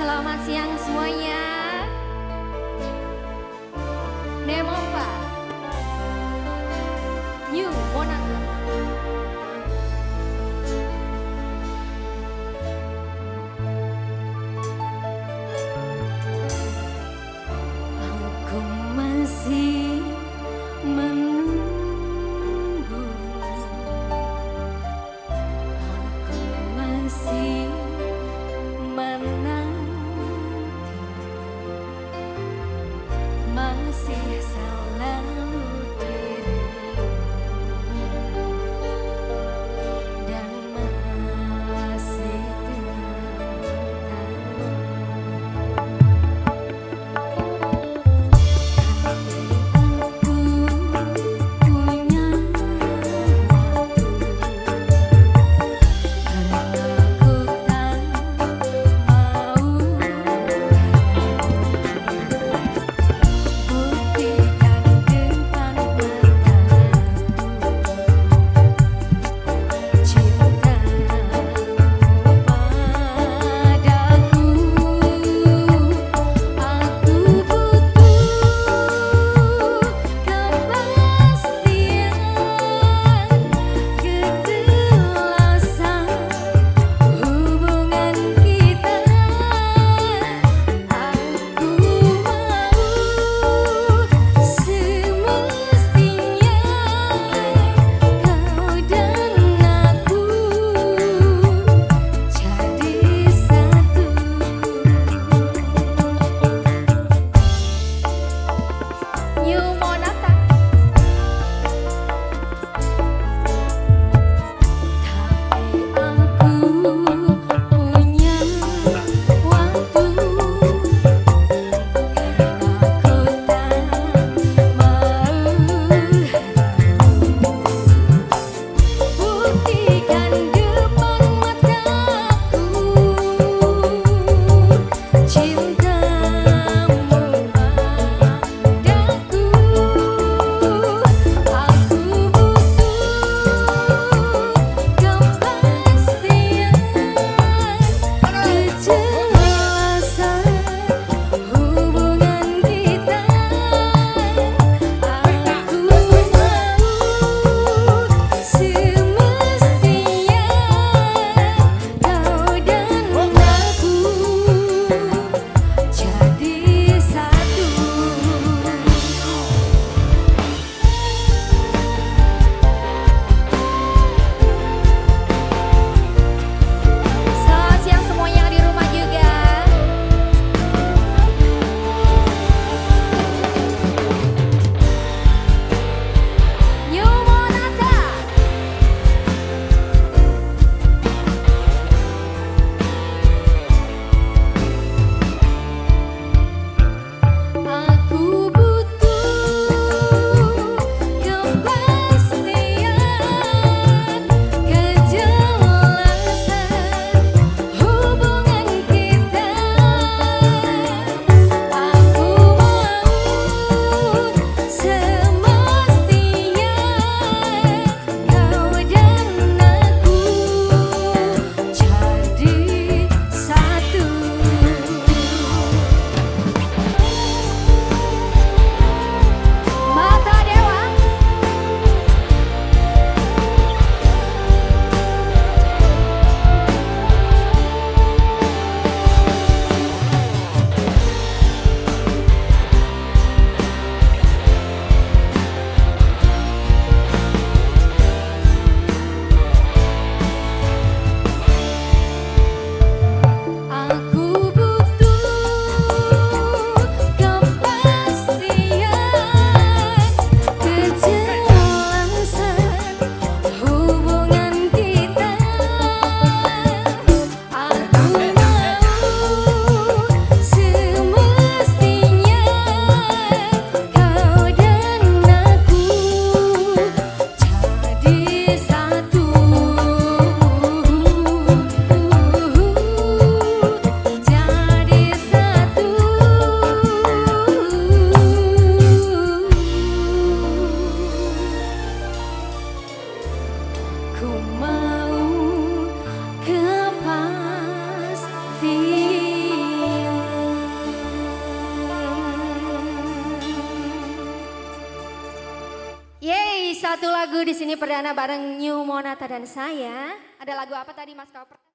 Selamat siang semuanya. Satu lagu di sini perdana bareng New Monata dan saya. Ada lagu apa tadi Mas Koper?